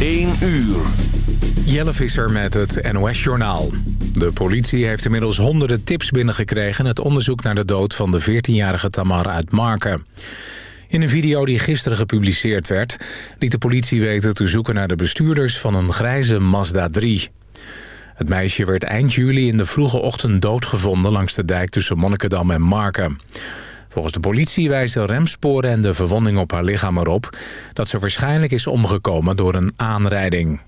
1 uur. Jelle Visser met het NOS-journaal. De politie heeft inmiddels honderden tips binnengekregen... het onderzoek naar de dood van de 14-jarige Tamar uit Marken. In een video die gisteren gepubliceerd werd... liet de politie weten te zoeken naar de bestuurders van een grijze Mazda 3. Het meisje werd eind juli in de vroege ochtend doodgevonden... langs de dijk tussen Monnikendam en Marken. Volgens de politie wijzen remsporen en de verwonding op haar lichaam erop... dat ze waarschijnlijk is omgekomen door een aanrijding.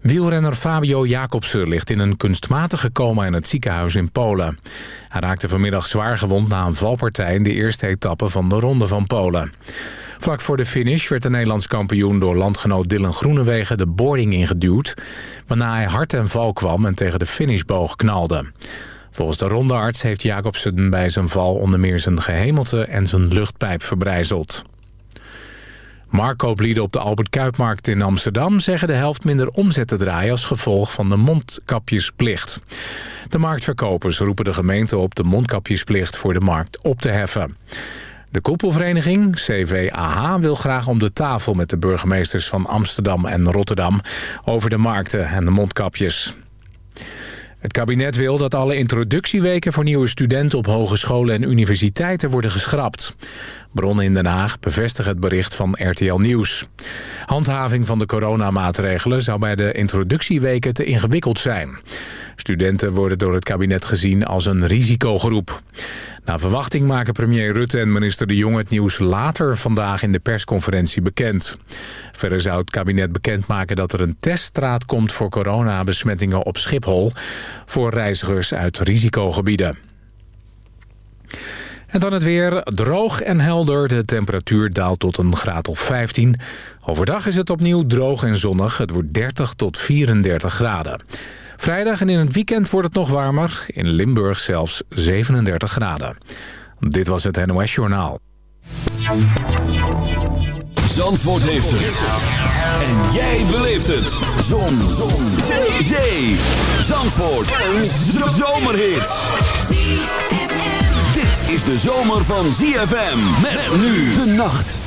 Wielrenner Fabio Jacobsen ligt in een kunstmatige coma in het ziekenhuis in Polen. Hij raakte vanmiddag zwaar gewond na een valpartij in de eerste etappe van de Ronde van Polen. Vlak voor de finish werd de Nederlands kampioen door landgenoot Dylan Groenewegen de boarding ingeduwd... waarna hij hard en val kwam en tegen de finishboog knalde. Volgens de rondearts heeft Jacobsen bij zijn val onder meer zijn gehemelte en zijn luchtpijp verbrijzeld. Markooplieden op de Albert Kuipmarkt in Amsterdam zeggen de helft minder omzet te draaien als gevolg van de mondkapjesplicht. De marktverkopers roepen de gemeente op de mondkapjesplicht voor de markt op te heffen. De koepelvereniging, CVAH, wil graag om de tafel met de burgemeesters van Amsterdam en Rotterdam over de markten en de mondkapjes. Het kabinet wil dat alle introductieweken voor nieuwe studenten op hogescholen en universiteiten worden geschrapt. Bronnen in Den Haag bevestigen het bericht van RTL Nieuws. Handhaving van de coronamaatregelen zou bij de introductieweken te ingewikkeld zijn. Studenten worden door het kabinet gezien als een risicogroep. Na verwachting maken premier Rutte en minister De Jong het nieuws later vandaag in de persconferentie bekend. Verder zou het kabinet bekendmaken dat er een teststraat komt voor coronabesmettingen op Schiphol voor reizigers uit risicogebieden. En dan het weer. Droog en helder. De temperatuur daalt tot een graad of 15. Overdag is het opnieuw droog en zonnig. Het wordt 30 tot 34 graden. Vrijdag en in het weekend wordt het nog warmer. In Limburg zelfs 37 graden. Dit was het NOS Journaal. Zandvoort heeft het. En jij beleeft het. Zon. Zon. Zee. Zee. Zandvoort. Een zomerhit. Dit is de zomer van ZFM. Met nu de nacht.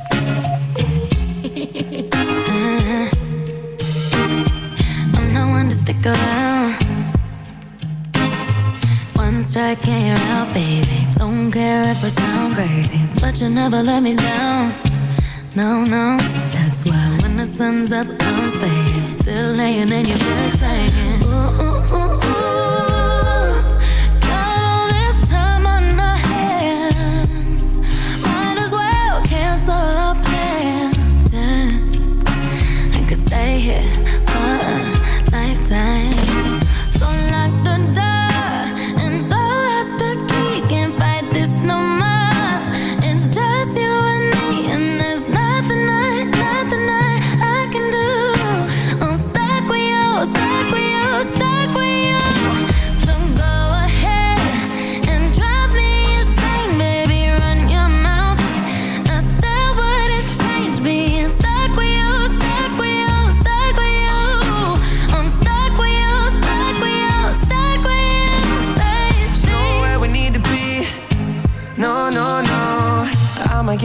us. uh-huh. Oh, I'm the one to stick around. One strike and you're out, baby. Don't care if I sound crazy, but you never let me down. No, no, that's why when the sun's up, I'm staying. Still laying in your bed, saying, ooh, ooh, ooh.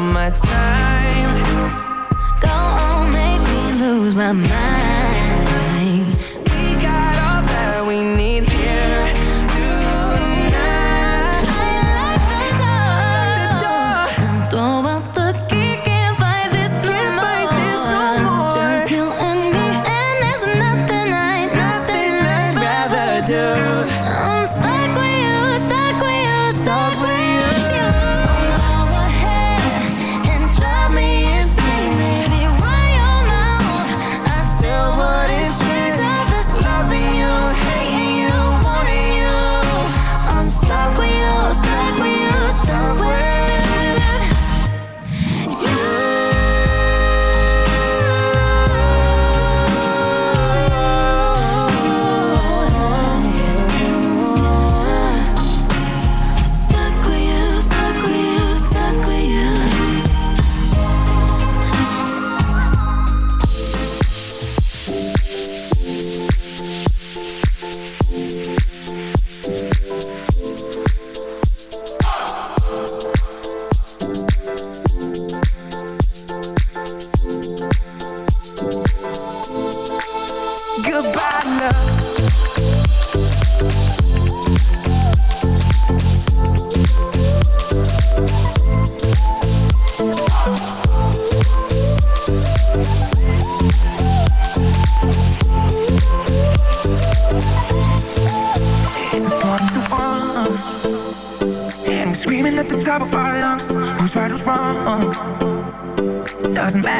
my time thousand back.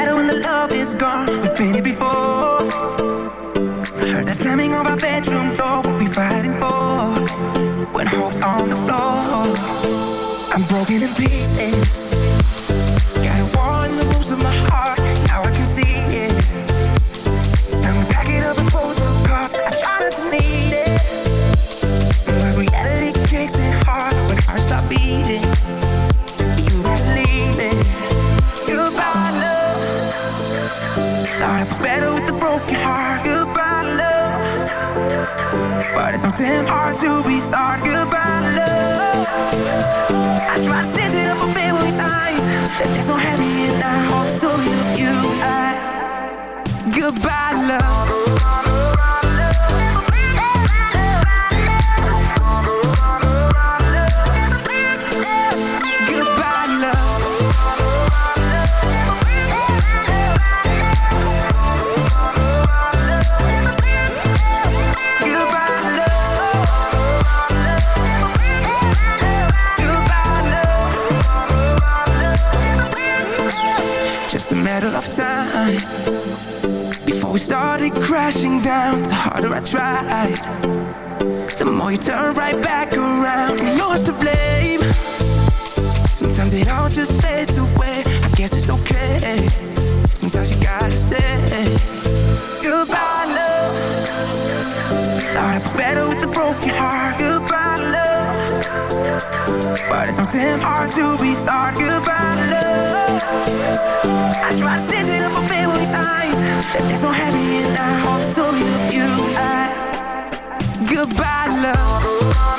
Damn hard to restart. Goodbye, love. I tried stitching up a billion times. There's no happy in that whole story of you. I, goodbye, love.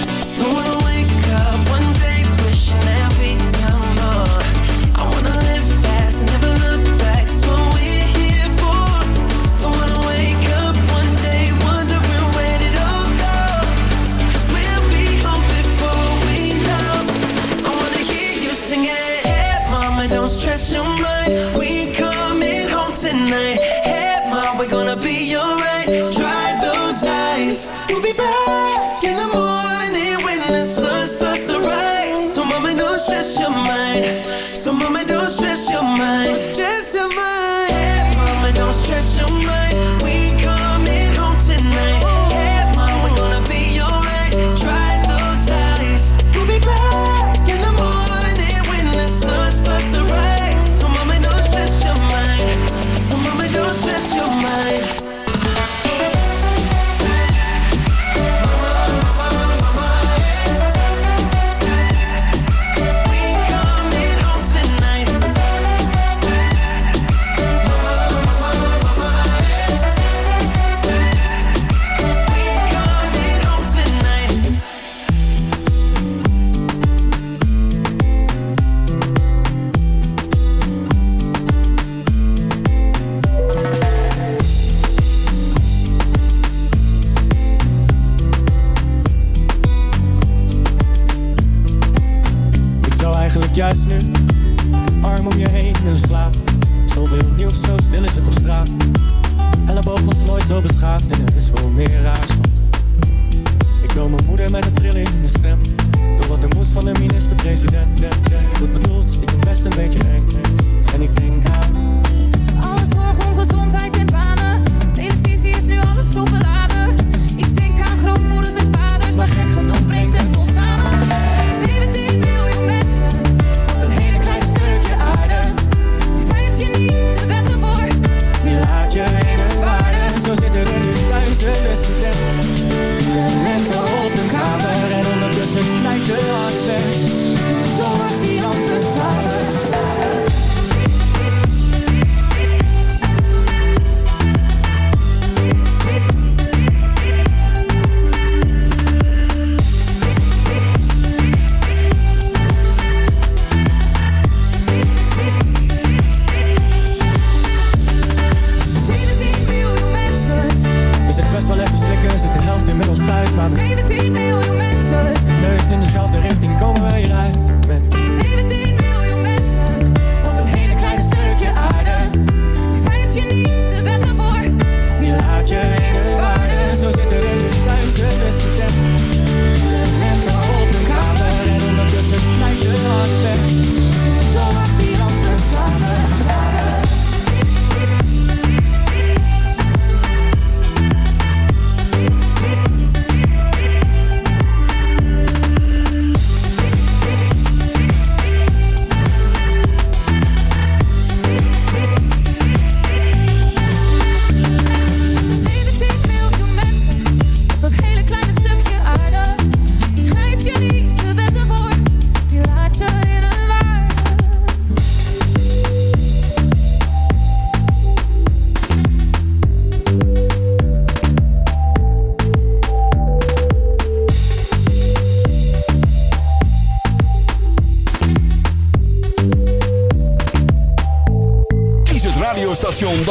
Juist nu, arm om je heen en slaap. Zoveel nieuws, zo stil is het op straat. Elleboog was nooit zo beschaafd en er is veel meer raars. Ik wil mijn moeder met een trilling in de stem. Door wat er moest van de minister-president. Goed bedoeld, ik het best een beetje eng. En ik denk aan. alles zorg om gezondheid en banen. Televisie is nu alles zo beladen. Ik denk aan grootmoeders en vaders, maar gek genoeg brengt het ons samen.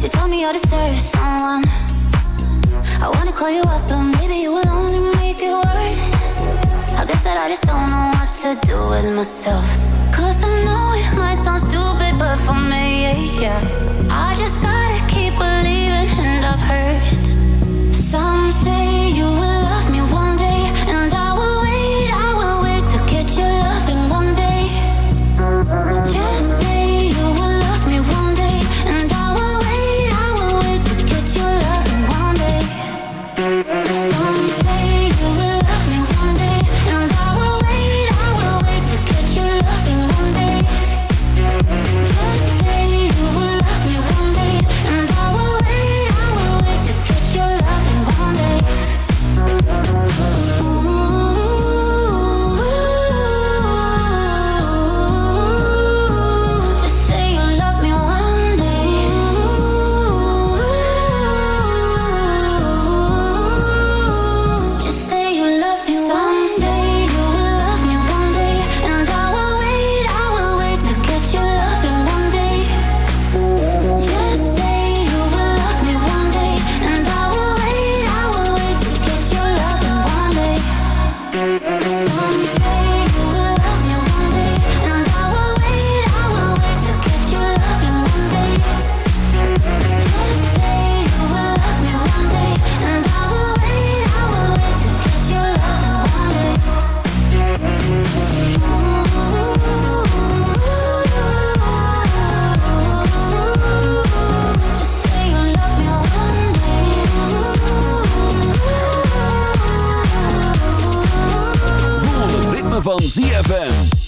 You told me you deserve someone. I wanna call you up, but maybe you will only make it worse. I guess that I just don't know what to do with myself. Cause I know it might sound stupid, but for me, yeah, yeah. I just gotta keep believing, and I've heard some say you will. van ZFM.